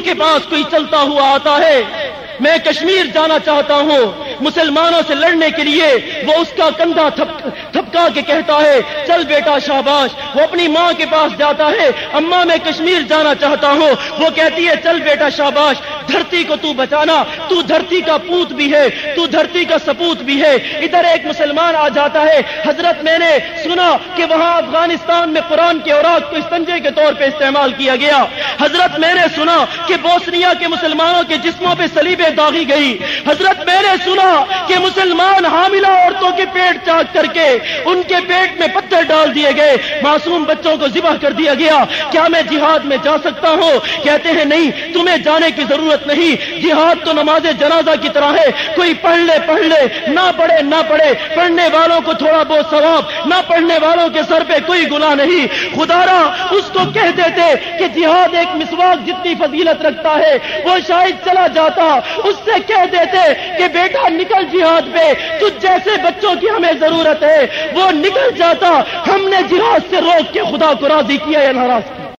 کے پاس کوئی چلتا ہوا آتا ہے۔ میں کشمیر جانا چاہتا ہوں۔ مسلمانوں سے لڑنے کے لیے وہ اس کا کندھا تھپکا کے کہتا ہے، چل بیٹا شاباش، وہ اپنی ماں کے پاس جاتا ہے۔ اما، میں کشمیر جانا چاہتا ہوں۔ وہ کہتی ہے، چل بیٹا شاباش دھرتی کو تو بچانا، تو دھرتی کا پوت بھی ہے، تو دھرتی کا سپوت بھی ہے۔ ادھر ایک مسلمان آ جاتا ہے، حضرت میں نے سنا کہ وہاں افغانستان میں قرآن کے اوراق کو استنجے کے طور پہ استعمال کیا گیا۔ حضرت میں نے سنا کہ بوسنیا کے مسلمانوں کے جسموں پہ سلیبیں داغی گئی۔ حضرت میں نے سنا کہ مسلمان حاملہ عورتوں کے پیٹ چاک کر کے ان کے پیٹ میں پتھر ڈال دیے گئے۔ معصوم بچوں کو ذبح کر دیا گیا۔ کیا میں جہاد میں جا سکتا ہوں؟ کہتے ہیں نہیں، تمہیں جانے کی ضرورت نہیں۔ جہاد تو نماز جنازہ کی طرح ہے۔ کوئی پڑھ لے پڑھ لے۔ نہ پڑھے نہ پڑھے۔ پڑھنے والوں کو تھوڑا بہت ثواب۔ نہ پڑھنے والوں کے سر پہ کوئی گناہ نہیں۔ خدا را اس کو کہہ دیتے کہ جہاد ایک مسواک جتنی فضیلت رکھتا ہے، وہ شاید چلا جاتا۔ اس سے کہہ دیتے کہ بیٹا، نکل جہاد پہ۔ تجھ جیسے بچوں کی ہمیں ضرورت ہے۔ وہ نکل جاتا۔ ہم نے جہاد سے روک کے خدا کو راضی کیا یا ناراض کیا؟